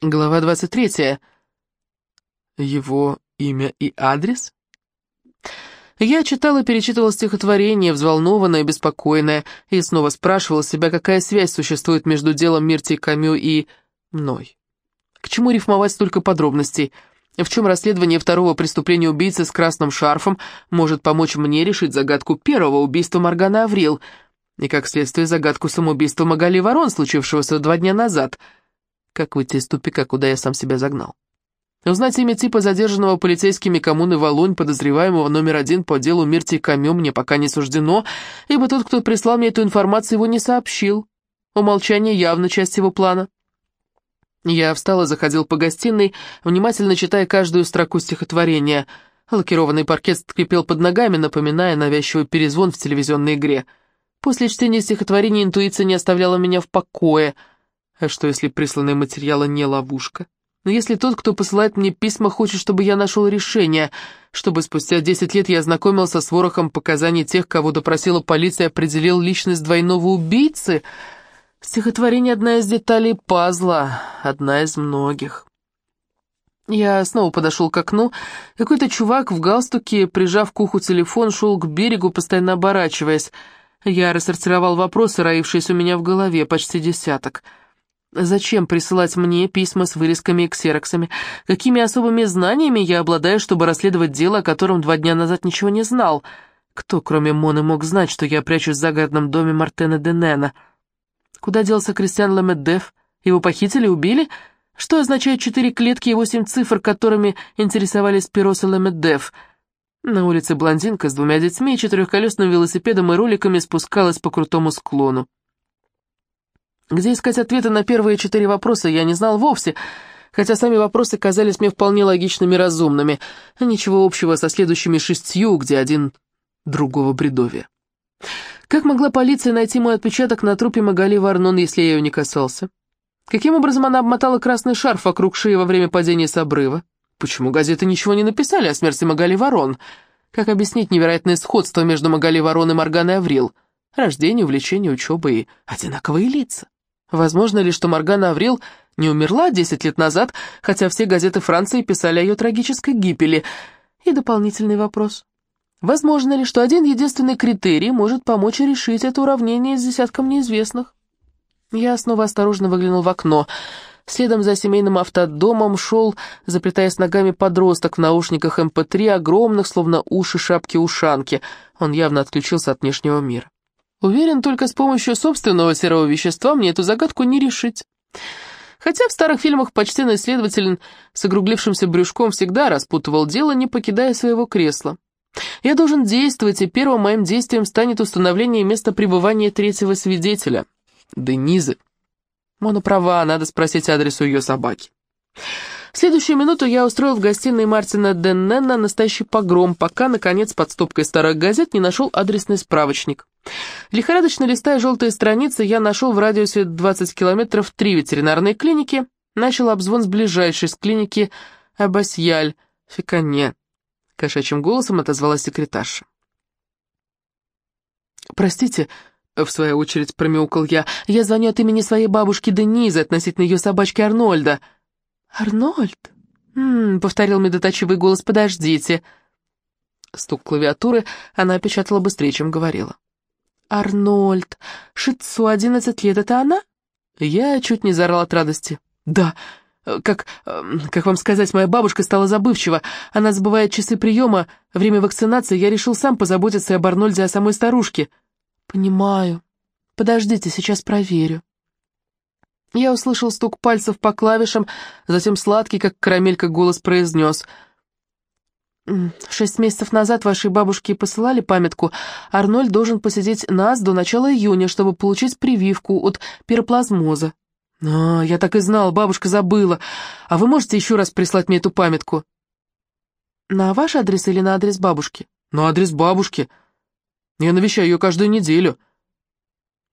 Глава 23. Его имя и адрес? Я читала перечитывала стихотворение, взволнованное, беспокойное, и снова спрашивала себя, какая связь существует между делом Мирти Камю и мной. К чему рифмовать столько подробностей? В чем расследование второго преступления убийцы с красным шарфом может помочь мне решить загадку первого убийства Моргана Аврил, и, как следствие, загадку самоубийства Магали Ворон, случившегося два дня назад — как выйти из тупика, куда я сам себя загнал? Узнать имя типа задержанного полицейскими коммуны Волонь, подозреваемого номер один по делу Мирти Камё, мне пока не суждено, ибо тот, кто прислал мне эту информацию, его не сообщил. Умолчание явно часть его плана. Я встал и заходил по гостиной, внимательно читая каждую строку стихотворения. Лакированный паркет скрипел под ногами, напоминая навязчивый перезвон в телевизионной игре. После чтения стихотворения интуиция не оставляла меня в покое — а что, если присланные материалы не ловушка? Но если тот, кто посылает мне письма, хочет, чтобы я нашел решение, чтобы спустя 10 лет я ознакомился с ворохом показаний тех, кого допросила полиция определил личность двойного убийцы, стихотворение одна из деталей пазла, одна из многих. Я снова подошел к окну. Какой-то чувак в галстуке, прижав к уху телефон, шел к берегу, постоянно оборачиваясь. Я рассортировал вопросы, роившиеся у меня в голове, почти десяток — Зачем присылать мне письма с вырезками и ксероксами? Какими особыми знаниями я обладаю, чтобы расследовать дело, о котором два дня назад ничего не знал? Кто, кроме Моны, мог знать, что я прячусь в загородном доме Мартена Денена? Куда делся Кристиан Ламедев? Его похитили, убили? Что означают четыре клетки и восемь цифр, которыми интересовались Пирос и Ламедев? На улице блондинка с двумя детьми, четырехколесным велосипедом и роликами спускалась по крутому склону. Где искать ответы на первые четыре вопроса, я не знал вовсе, хотя сами вопросы казались мне вполне логичными и разумными. Ничего общего со следующими шестью, где один другого бредовия. Как могла полиция найти мой отпечаток на трупе Магали Варнон, если я ее не касался? Каким образом она обмотала красный шарф вокруг шеи во время падения с обрыва? Почему газеты ничего не написали о смерти Магали Ворон? Как объяснить невероятное сходство между Магали Ворон и Морганой Аврил? Рождение, увлечение, учеба и одинаковые лица. Возможно ли, что Моргана Аврил не умерла 10 лет назад, хотя все газеты Франции писали о ее трагической гибели? И дополнительный вопрос. Возможно ли, что один единственный критерий может помочь решить это уравнение с десятком неизвестных? Я снова осторожно выглянул в окно. Следом за семейным автодомом шел, заплетаясь ногами подросток в наушниках МП3, эм огромных, словно уши шапки-ушанки. Он явно отключился от внешнего мира. Уверен, только с помощью собственного серого вещества мне эту загадку не решить. Хотя в старых фильмах почтенный следователь с огруглившимся брюшком всегда распутывал дело, не покидая своего кресла. Я должен действовать, и первым моим действием станет установление места пребывания третьего свидетеля, Денизы. Мона права, надо спросить адрес у ее собаки. Следующую минуту я устроил в гостиной Мартина Деннена настоящий погром, пока, наконец, под стопкой старых газет не нашел адресный справочник. Лихорадочно листая желтые страницы, я нашел в радиусе 20 километров три ветеринарные клиники, начал обзвон с ближайшей, с клиники Абасьяль, Фикане. Кошачьим голосом отозвалась секретарша. «Простите», — в свою очередь промяукал я, — «я звоню от имени своей бабушки Денизы относительно ее собачки Арнольда». «Арнольд?» Повторил медоточивый голос, «подождите». Стук клавиатуры она печатала быстрее, чем говорила. «Арнольд, Шицу, одиннадцать лет, это она?» Я чуть не заорал от радости. «Да, как, эм, как вам сказать, моя бабушка стала забывчива. Она забывает часы приема, время вакцинации. Я решил сам позаботиться об Арнольде, о самой старушке». «Понимаю. Подождите, сейчас проверю». Я услышал стук пальцев по клавишам, затем сладкий, как карамелька, голос произнес. «Шесть месяцев назад вашей бабушке посылали памятку. Арнольд должен посидеть нас до начала июня, чтобы получить прививку от пироплазмоза». «А, я так и знал, бабушка забыла. А вы можете еще раз прислать мне эту памятку?» «На ваш адрес или на адрес бабушки?» «На адрес бабушки. Я навещаю ее каждую неделю».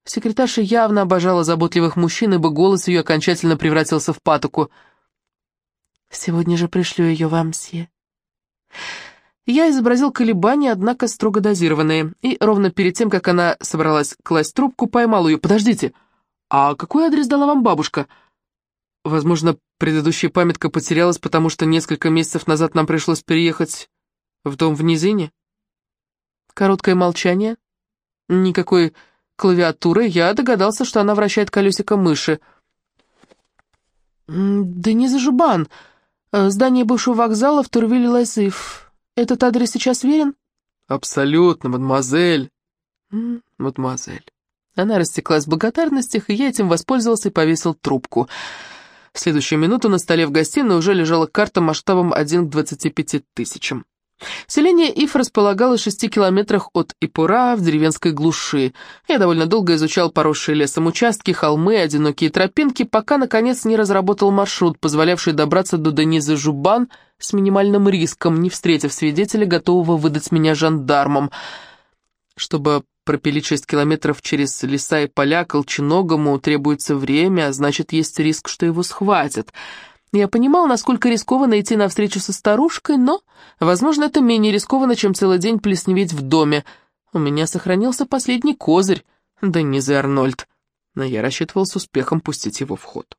Секретарша явно обожала заботливых мужчин, ибо голос ее окончательно превратился в патоку. «Сегодня же пришлю ее вам, Сье». Я изобразил колебания, однако строго дозированные, и ровно перед тем, как она собралась класть трубку, поймал ее. «Подождите, а какой адрес дала вам бабушка?» Возможно, предыдущая памятка потерялась, потому что несколько месяцев назад нам пришлось переехать в дом в низине. Короткое молчание. Никакой клавиатуры. Я догадался, что она вращает колесико мыши. «Дениза Жубан, э, здание бывшего вокзала в Турвиле-Лазыв. Этот адрес сейчас верен?» «Абсолютно, мадемуазель». «Мадемуазель». Она растеклась в благодарностях, и я этим воспользовался и повесил трубку. В следующую минуту на столе в гостиной уже лежала карта масштабом 1 к 25 тысячам. Селение Иф располагалось в шести километрах от Ипура в деревенской глуши. Я довольно долго изучал поросшие лесом участки, холмы, одинокие тропинки, пока, наконец, не разработал маршрут, позволявший добраться до Денизы Жубан с минимальным риском, не встретив свидетеля, готового выдать меня жандармам. Чтобы пропилить шесть километров через леса и поля, колченогому требуется время, а значит, есть риск, что его схватят — я понимал, насколько рискованно идти навстречу со старушкой, но, возможно, это менее рискованно, чем целый день плесневеть в доме. У меня сохранился последний козырь, Дениза Арнольд, но я рассчитывал с успехом пустить его в ход.